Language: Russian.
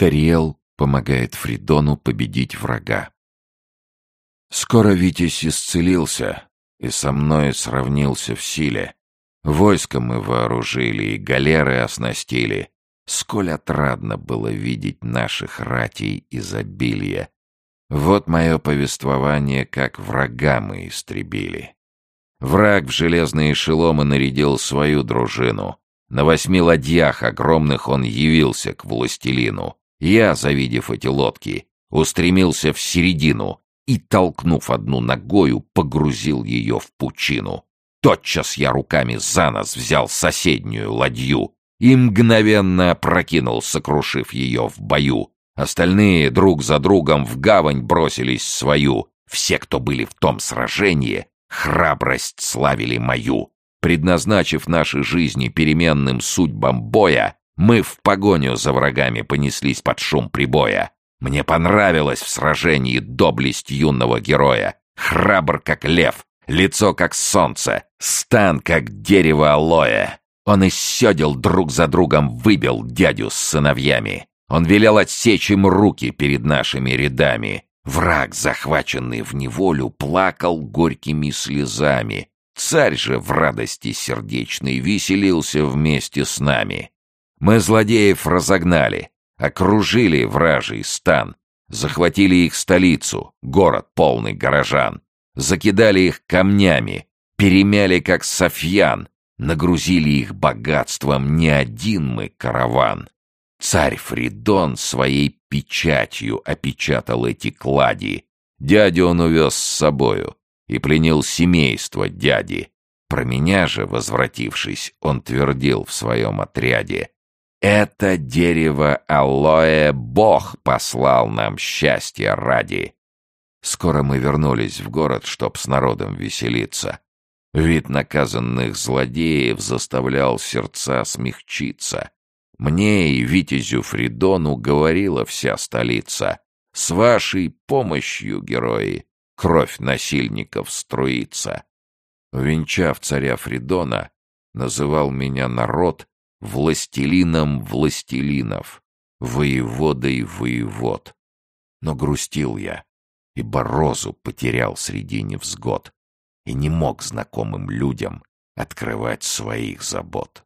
Тариэл помогает Фридону победить врага. Скоро Витязь исцелился и со мной сравнился в силе. Войско мы вооружили и галеры оснастили. Сколь отрадно было видеть наших ратей изобилие. Вот мое повествование, как врага мы истребили. Враг в железные шеломы нарядил свою дружину. На восьми ладьях огромных он явился к властелину. Я, завидев эти лодки, устремился в середину и, толкнув одну ногою, погрузил ее в пучину. Тотчас я руками за нос взял соседнюю ладью и мгновенно опрокинул, сокрушив ее в бою. Остальные друг за другом в гавань бросились свою. Все, кто были в том сражении, храбрость славили мою. Предназначив наши жизни переменным судьбам боя, мы в погоню за врагами понеслись под шум прибоя. Мне понравилась в сражении доблесть юного героя. Храбр, как лев, лицо, как солнце, стан, как дерево алоэ. Он из седел друг за другом выбил дядю с сыновьями. Он велел отсечь им руки перед нашими рядами. Враг, захваченный в неволю, плакал горькими слезами. Царь же в радости сердечной веселился вместе с нами. Мы злодеев разогнали, окружили вражий стан, захватили их столицу, город полный горожан, закидали их камнями, перемяли как софьян, нагрузили их богатством не один мы караван. Царь Фридон своей печатью опечатал эти клади. Дядю он увез с собою и пленил семейство дяди. Про меня же, возвратившись, он твердил в своем отряде. Это дерево алоэ Бог послал нам счастье ради. Скоро мы вернулись в город, чтоб с народом веселиться. Вид наказанных злодеев заставлял сердца смягчиться. Мне и Витязю Фридону говорила вся столица. С вашей помощью, герои, кровь насильников струится. Венчав царя Фридона, называл меня народ властелином властелинов, воеводой воевод. Но грустил я, ибо розу потерял среди невзгод и не мог знакомым людям открывать своих забот.